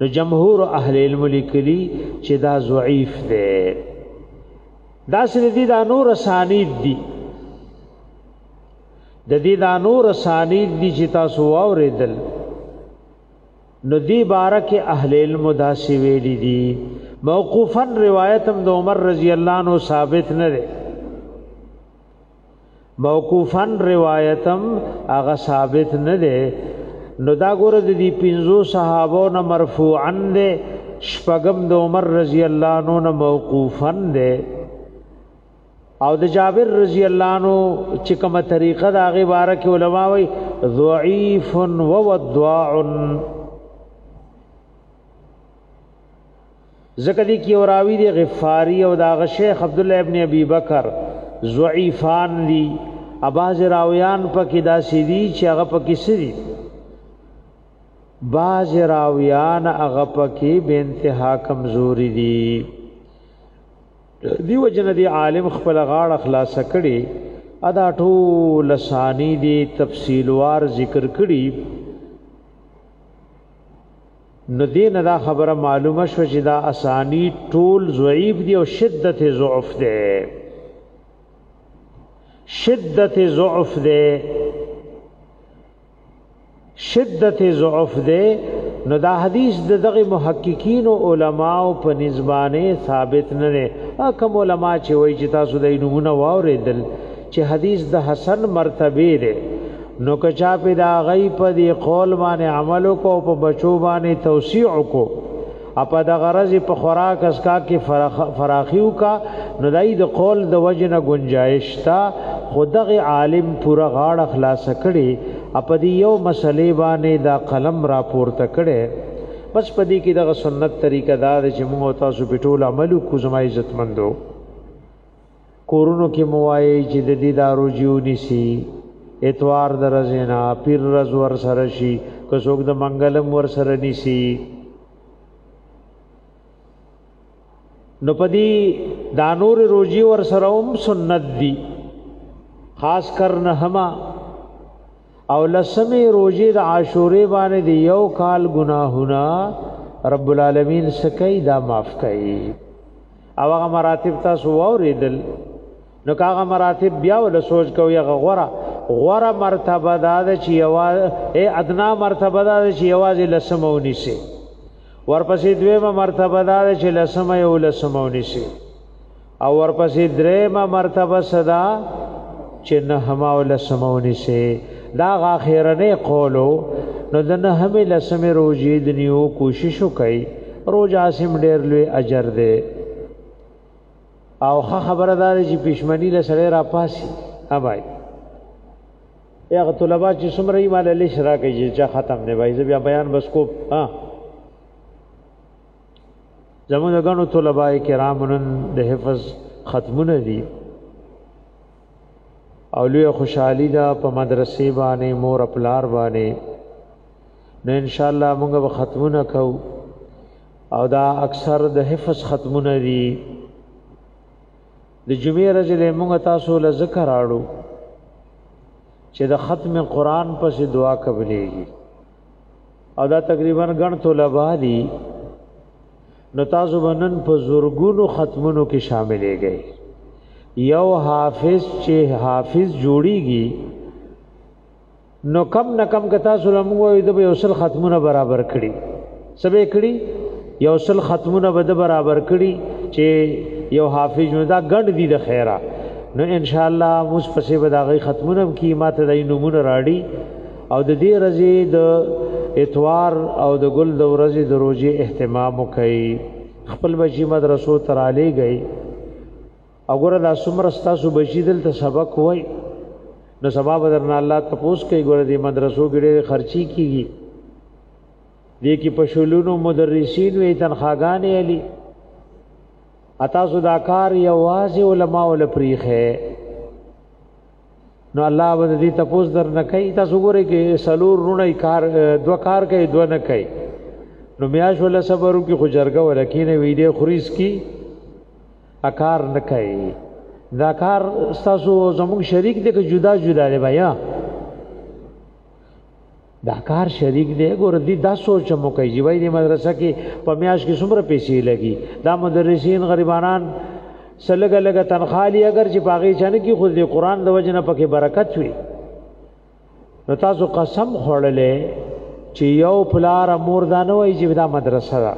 نو جمهور اهل علم لیکلی چې دا ضعیف دی دا سره دي دا نور اسانید دي د دې دا نور اسانید دي چې تاسو واوریدل نو دی بارک اهل علم دا سی ویل دي موقوفا روایت هم د عمر رضی الله عنه ثابت نه ده موقوفا روایتم هغه ثابت نه دی نو دا ګوره د دې پنځو صحابو نه مرفوعا دی شپږم د عمر رضی الله عنه نه موقوفا دی او د جابر رضی الله عنه چې کومه طریقه دا غي باره کې علما وي ضعیف و وضاع ځکه دې کې یو راوي دی غفاري او د هغه شیخ عبدالله ابن ابي بکر ضعیفان دي اباز راویان پکې داسې دي چې هغه پکې سړي باز راویان هغه پکې به انتها کمزوري دي دیو جن دی عالم خپل غاړه خلاص کړي ادا ټول لسانی دی تفصیلوار ذکر کړي نو دې نه دا خبره معلومه شو چې دا اسانی ټول ضعیف دی او شدت ضعف دی شدت ضعف دی شدت ضعف دی نو دا حدیث د دغه محققین او علما او په نسبانه ثابت نه نه کوم علما چې وایي چې تاسو د نمونه واورېدل چې حدیث د حسن مرتبه ده نو که چا په دا غي په دی قول باندې عمل کو په بچو باندې توسيع کو اپا د غرض په خوراک اسکا کې فراخیو کا نو دای د قول د وجنه گنجائش تا خدغه عالم پورا غاړه خلاص کړي اپا دی یو مسلې باندې دا قلم را پورته کړي بس پدې کې دغه سنت طریقه دا چې موږ تاسو په ټول عملو کو زما عزت مندو کورونو کې موایي چې د دې دارو جیونی سي اتوار درځینا پیر رز ور سره شي که څوک د منګلم ور سره نیسی نو پدی دا نور روزي ور سره هم سنت دي خاص کر نه هما او لسمه روزه د عاشورې باندې دی یو کال ګناهونه رب العالمین سکی دا معاف کړي او هغه مراتب تاسو وریدل نو هغه مراتب بیا ول سوچ کوي هغه غره غره مرتبه دا چې یواز اے ادنا مرتبه دا چې یواز لسمه ونیسي ورپسې دویمه مرتبه دا چې لسمه یو لسمه ونیسي او ورپسې درېمه مرتبه صدا چې نهما او لسمه ونیسي دا غاخیرنې قولو نو د نهمې لسمې روژې د نیو کوشش وکړي روژه سم ډېر لوی اجر دی او ښه خبره ده چې پښمنی له سړی را پاسي اوبای هغه طلبه چې څومره یې مال له شراکه چې ختم نه وای زه بیا بیان بس کو ها زموږ غنو طلباء کرام نن د حفظ ختمونه دي او لوی خوشحالي ده په مدرسې باندې مور خپلار باندې نو ان شاء الله موږ به ختمونه کوو او دا اکثر د حفظ ختمونه دي د جمعې ورځ له موږ تاسو له ذکر اړو چې د ختم قران پسې دعا قبليږي او دا تقریبا ګڼ طلبه دي نو تاسو بنن په زورګونو ختمونو کې شاملې گئے یو حافظ چې حافظ جوړیږي نو کم نه کم که تاسو لمغوي د یو سل ختمونه برابر کړي سبه کړي یو سل ختمونه به د برابر کړي چې یو حافظ نو دا ګډ دي د خیره نو ان شاء الله موږ پسې به دا غي ختمونه کی ماته د نمونه راړي او د دې رزي د اتوار او د ګل د ورځې د روزي اهتمام وکړي خپل بچی مدرسو تر علی گئی وګوره دا څومره ستاسو بچی دلته سبق وای نو سبا بدرنا الله تپوس کوي ګوره دې مدرسو ګړې خرچي کیږي دې کې په شلونو مدرسین وي تنخواګانې علي اتا سودا کار یوازې علما ول پریخه نو الله به دې تپوس در نه کوي تاسو ګورئ کې سلور رونه کار دو کار کوي دو نه کوي نو میاش ول صبرو کې خجرګه ولکینه وی دې خریس کی اکار نه کوي دا کار تاسو زموږ شریک دې کې جدا جدا دی بیا دا کار شریک دی ګور دی دا سوچ مو کوي چې وای دی مدرسه کې په میاش کې څومره پیسې لګي دا مدرسین غریبانان سلګ لګ تنخالي اگر چې پاغي چنه کې خود دی قران د وجنه پکې برکت وي نو تاسو قسم خوړلې چې یو پلار مور دا نه وای چې دا مدرسه ده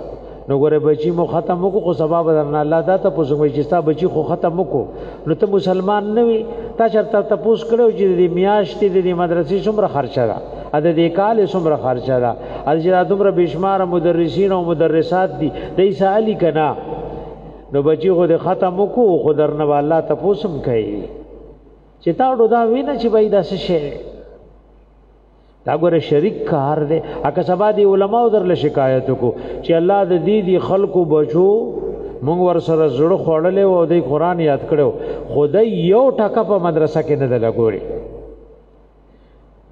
نو ګوره بچی مو ختم وکړو خو سبا به درنه الله دا ته پوسو چې ستا بچی خو ختم وکړو نو ته مسلمان نه وي تا چرته ته پوس کړو چې د میاشتې د مدرسې څومره خرچه ده ا د دې کال څومره خرچه ده ا چې دا دومره بشمار مدرسین او مدرسات دي د ایسالی کنا نو بچی خو د ختم وکړو خو درنه الله ته پوسم کوي چې تا ډو دا وینه چې بای دا څه شي دا ګوره شریک کار دی اګه سبا دی علما در له شکایت کو چې الله د دې دی خلکو بچو مونږ ور سره زړه خوړلې او د قران یاد کړو خدای یو ټکه په مدرسه کې نه لګوري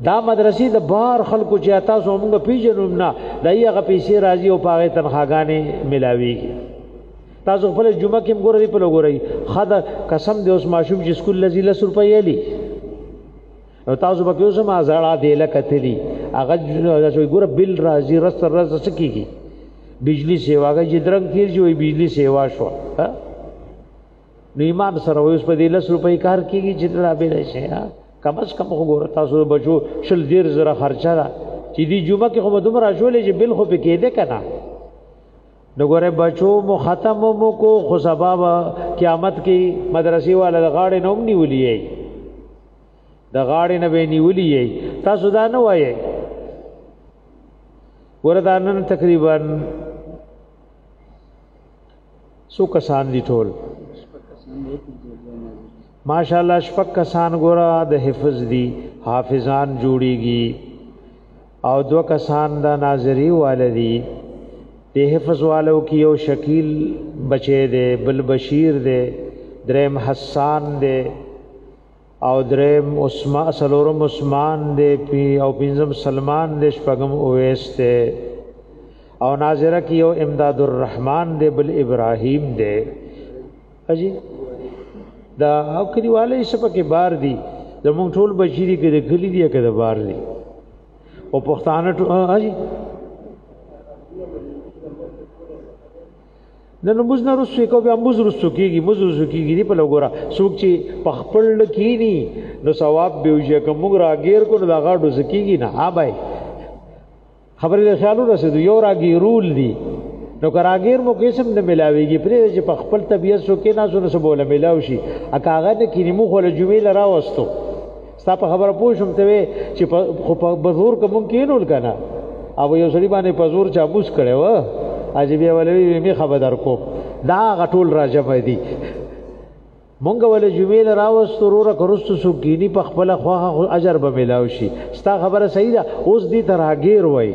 دا مدرسې د بار خلکو چې تاسو مونږ پیژنوم نه دای هغه پیسې راځي او پاغه تنخواګانې ملاويږي تاسو خپل جمعه کې ګورئ په لګورئ خدا قسم دې اوس ماشوم چې سکول لذي 10 روپۍ یې نو تاسو به کوم ما زړه دی لکه تلی هغه چې ګوره بل راځي رس رس سکیږي بجلی سیواګه چې درنګ تیر جوړي بجلی سیوا شو نو ایمان سره اوس په دې لس روپۍ کار کیږي چې دا به شي کم از کم خو ګوره تاسو بچو شل ډیر زره خرچه را چې دی جمعه کې خو مدوم را شولې چې بل خو په کې ده کنه نو ګوره بچو مو ختم مو کو خو سبب قیامت کې مدرسې والا غاړې نوم نیولې د غاړې نه به نیولي یي تاسو دا نه وایي وردا نن تقریبا سو کسان دي ټول ماشاءالله شپک کسان ګورا د حفظ دي حافظان جوړيږي او دو کسان د ناظری والدي د حفظ والو کې یو شکیل بچي دی بل بشیر دی دریم حسان دی او دریم عثمان سلورم عثمان دی پی او پنځم سلمان دی شپږم اویس دی او ناظره کې یو امداد الرحمن دی بل ابراهیم دی اجی دا او کلیواله یې سپکه بار دی زمونږ ټول بشری کې د کلی دی کې د بار دی او پښتانه ټول اجی نه نو موږ نه رسو کو بیا موږ رسو کیږي موږ رسو کیږي دی په لګورا څوک چې په خپل کینی نو ثواب به وجه کوم راګیر کو نه دغه ډوز کیږي نه ها بای خبرې له خیالو رسېدو یو راګیرول دی نو کراګیر مو قسم نه ملاويږي پرې چې په خپل طبيعت سو کې نه سونه سبوله ملاوي شي اکاغه نه کینی مو خو له جمعې لراوستو ستا په خبره پوه شوم ته وې چې خو په بزور کوم کینول کنه او یو سړي باندې په زور چا بوس کړي و عجیب ولوي می خبر در کو دا غټول راجب دی مونږ ولې جمعې له راوستو وروره که وروستو څوک کیني په خپله خوښه خو اجر به میلاو شي ستا خبره صحیح ده اوس دې ته راګیر وایي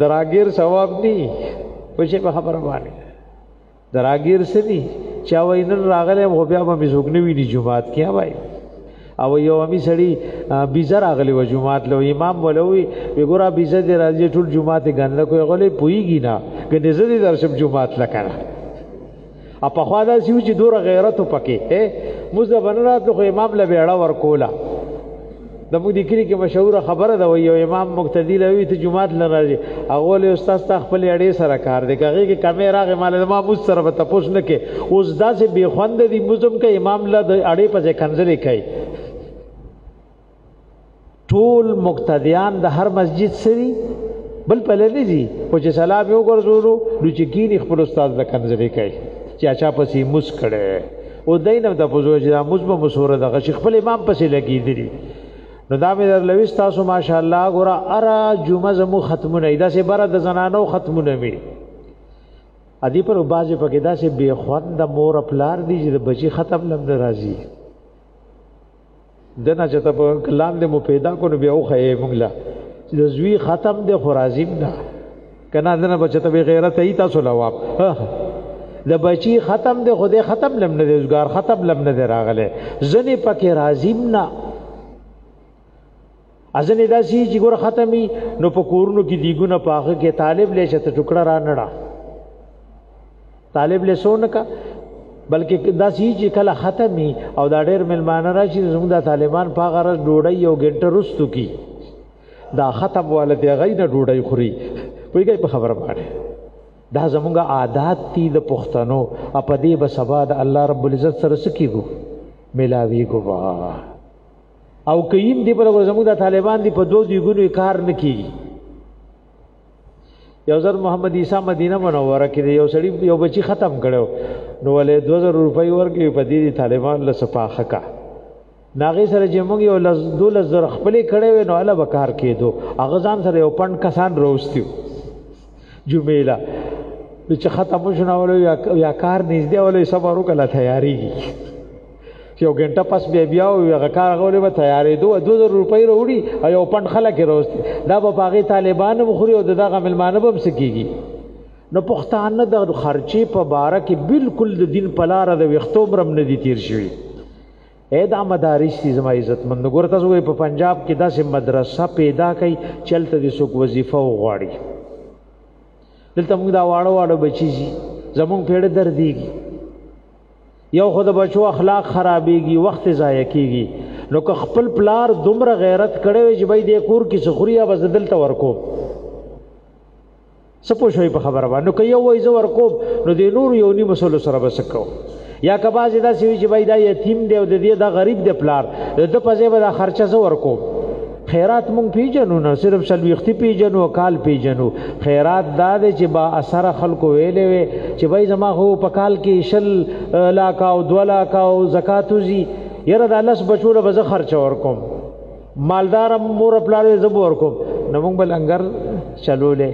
د راګیر ثواب دی پوه شي په خبره باندې دراګیر سدي چا وینن راغله مو بیا به مزوګنوي دي جمعات کې وای او یو امی سړی بیزه راغلی و جمعات له امام ولوي وګوره بیزه دې راځي ټول جمعات غنده کوي غلې پويږي نه ګنې زدي درشم جمعات لکړه ا په خوا دا سیو چې دور غیرت پکې مزه بنرات خو امام له بیړه ور کولا د موږ د کلی کې مشهوره خبره ده وي یو امام مقتدی لوي ته جمعات لراځي اول استاد تا خپل اړې سره کار دی کغه کې کمې راغې مال ما مو سره به تپوس نه کې اوس داسې بی خوند دي مزم کې امام له اړې په ځای کنځلې کوي ټول مقتدیان د هر مسجد سری بل په لری دي او چې سلام یو ګرځورو نو چې کینی خپل استاد د کنځلې کوي چې اچا پسې مس کړي او دینه د فوزو چې دا مزبه مسوره د غشي خپل امام پسې لګیدلی نو دا مې در لوي تاسو ماشاءالله ګوره ارا جمعه زمو ختمونه دا سه بره د زنانو ختمونه می ادي پر بازي پکې دا سه بے خوند مور خپلار دي چې بچي ختم لم ناراضي دنه چې ته په کلام دې مو پیدا کو نو بیا وخیې موږ له چې د زوی ختم دی خو راځیم نه که نه دنه به چې ته بېغیرته یي تاسو لواب د بچی ختم دی خو دې ختم لم نه دی روزګار ختم لم نه دی راغلی ځنې پکې راځیم نه ازنه دا سی چې ګور ختمي نو په کورونو کې دیګونه پاخه کې طالب لې چې ته ټوکړه را نړه طالب لې سونه کا بلکې دا سی چې کله ختمي او دا ډېر ملمانه راشي زموږ د طالبان په غرض ډوډۍ یو ګنټه رستو کی دا ختم والته غینه ډوډۍ خوري ویګي په خبره باندې دا زموږ عادت دي د پښتنو اپدې به سبا د الله رب العزت سره سکیګو ملاویګو واه او کیم دی په زموږ د طالبان دی په دوه دیګونو کار نه کیږي یو ځل محمد عیسی مدینه منوره کې یو سړی یو بچی ختم کړو نو ولې 2000 روپۍ ورکړي په دې طالبان له صفاخه کا ناغه سره چې موږ یو لز دول زر خپل کړي و نو الا بکار کېدو اغه ځان سره یو پند کسان روستیو جمیلا چې ختم شونه ولې یا کار نږدې ولې صبر وکړه تیاریږي یو ګنټه پس بیا بیا او هغه کار غولې به تیارې دوه 2000 روپۍ وروړي او یو پند خلک راوستي دا به باغې طالبان مخوري او دغه ملمانه به مسکیږي نو پښتانه د خرچې په باره کې بالکل د دین په لار د وختو برم نه دي تیر شوی اې دا مدارس دي زما عزت مند ګور تاسو په پنجاب کې داسې مدرسه پیدا کړي چلته د سوق وظیفه وغواړي دلته موږ دا واړو واړو بچی زمونږ پیړه دردېږي یو خو د بچو اخلاق خرابېږي وخت ضایع کېږي نو که خپل پلار دومره غیرت کړی وي چې بای د کور کې سخوري یا بس دلته ورکو سپو شوي په خبره باندې نو که یو وایي زه ورکو نو د نور یو نیم مسلو سره بس کو یا که بعضې داسې وي چې بای دا یتیم دی او د دې دا غریب دی پلار د په ځای به دا خرچه زه ورکو خیرات مونږ پیجنو نه صرف سلويختی پیجنو کال پیجنو خیرات دا دی چې با اثر خلکو ویلې وي چې وای زما هو په کال کې شل لاکا او دو لاکا او زکات وزي یره د لس بچو له بز خرچ ور کوم مالدار مور پلار زب ور کوم نو مونږ بل انګر چلولې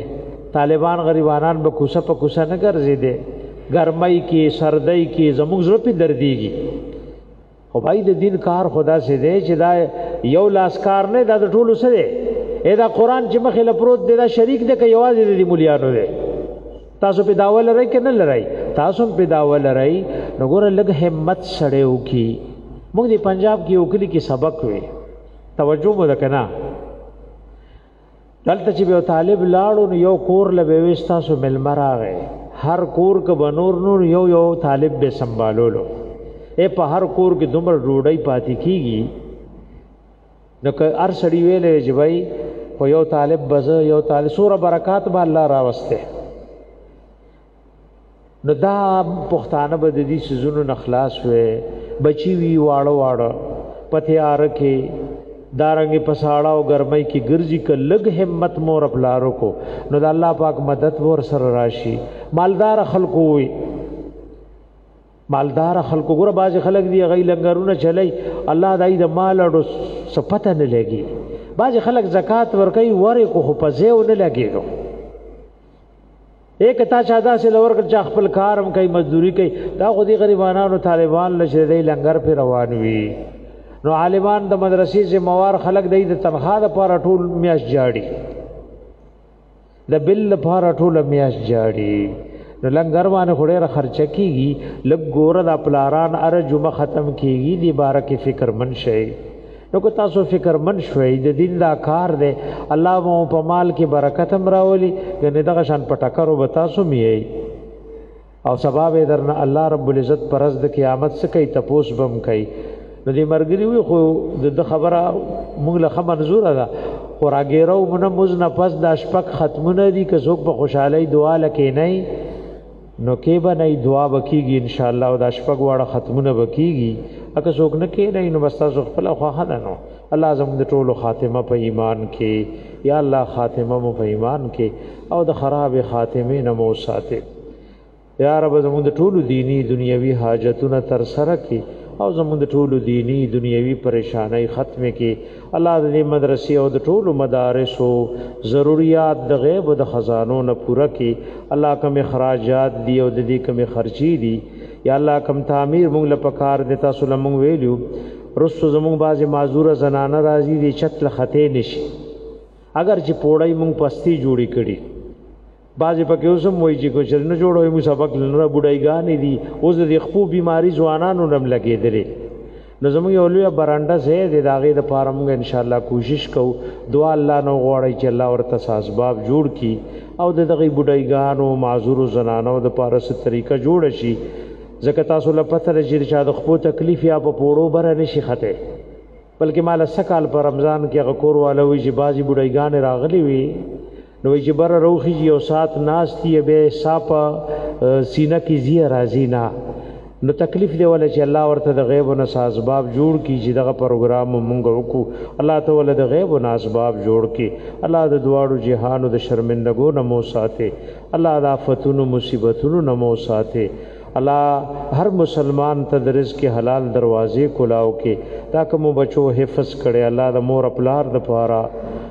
طالبان غریبانان به کوسه په کوسه نه ګرځي دي ګرمۍ کې سردۍ کې زموږ زړه په درديږي خو بای د دین کار خدا سي دی چې دا یو لاس کار نه دا د ټولو سره اې دا قران چې مخې لپروت دی دا شریک دی که یوازې د مولیانو دی تاسو په داوا لرئ که نه لرئ تاسو په داوا لرئ نو ګوره لږ همت سړی وکي موږ د پنجاب کې وکړي کې سبق وي توجه مو ده کنه دلته چې به طالب لاړو نو یو کور له به وستا سو ملمر راغې هر کور کې بنور نور یو یو طالب به سنبالولو اے په هر کور کې دومره ډوډۍ پاتې کیږي نو که هر سړی ویلې چې بھائی په یو طالب بز یو طالب سوره برکات به الله راوسته نو دا پښتانه به د دې سيزونو نخلاص وي بچي وی واړه واړه پتیار کې دارنګ پساړه او ګرمۍ کې ګرځي ک لګ همت مور پلارو کو نو د الله پاک مدد ور سره راشي مالدار خلکو وي مالدار خلکو ګره باز خلک دی غي لنګرونه چلای الله دای د مال اډو سپته نه لګي باز خلک زکات ور کوي وره کو خو پځه نه لګي اے کتا چا دا سه لور کړ چا خپل کارم کوي مزدوري کوي دا خو دي غریبانو طالبان لشه دی لنګر پر روان وي نو عالمان د مدرسې زموار خلک دی د تنخوا د پاره ټول میاش جاړي د بل لپاره ټول میاش جاړي نو لنګر باندې خوري را خرچه کیږي لګ ګوره د پلاران ار جمعه ختم کیږي دی بارکه فکر من شي نو که تاسو فکر من شوي د دین دا کار دی الله مو په مال کې برکت هم راولي یعنی دغه شان پټکرو به تاسو میي او سبب درنه الله رب العزت پرز د قیامت څخه کوي تپوس بم کوي نو دې مرګري وي خو د خبره موږ له منزور ده خو راګیرو مونږ مز نه پس د شپک ختمونه دي که څوک په خوشحالي دعا لکه نه نو کې به نه دعا وکيږي ان شاء الله او د شپږ واړه ختمونه وکيږي اګه څوک نه کې نه نو بس تاسو خپل خواه نه نو الله زموږ د ټولو خاتمه په ایمان کې یا الله خاتمه مو په ایمان کې او د خراب خاتمه نه مو ساتي یا رب زموږ د ټولو دینی دنیوي حاجتونه تر سره کې او زموږ د ټولو دینی دنیوي پریشانای ختمه کې الله د دې مدرسې او د ټولو مدارسو ضرورت د غیب او د خزانو نه پوره کړي الله کوم اخراجات دی او د دې کوم خرچي دي یا الله کوم تعمیر مونږ له پکار د تاسو لمونږ ویلو رسو زمونږ بازي معذور زنانه راځي دي چت لخته نشي اگر چې پوړی مونږ پستی جوړی کړي بعضې په کې اوسم وایي چې کوچر نه جوړوي مو سبق لنره بوډایګانې دي اوس د خپو بیماری ځوانانو نم لګېدلې نو زموږ یو لوی برانډه سه دی د هغې د پاره موږ انشاءالله کوشش کوو دعا الله نو غواړي چې الله ورته ساسباب جوړ کړي او د دغې بوډایګانو معذورو زنانو د پاره څه طریقه جوړ شي ځکه تاسو له پته لرئ چې چا د خپو تکلیف یا په پوړو بره نشي خته بلکې مال سکال پر رمضان کې غکور والوي چې بازي بډایګان راغلي وي نو چې بره روخي یو سات ناشتي به صاحب سینه کې زی راځي نه نو تکلیف دی ول چې الله ورته د غیب او نس اسباب جوړ کی چې دغه پروګرام مونږ وکړو الله ته ول د غیب او نس اسباب جوړ کی الله د دواړو جهانو د شرمندګو نه مو ساتي الله د آفتونو مصیبتونو نه مو ساتي الله هر مسلمان ته د رزق حلال دروازې کولاو کې دا کوم بچو حفظ کړي الله د مور خپلار د پاره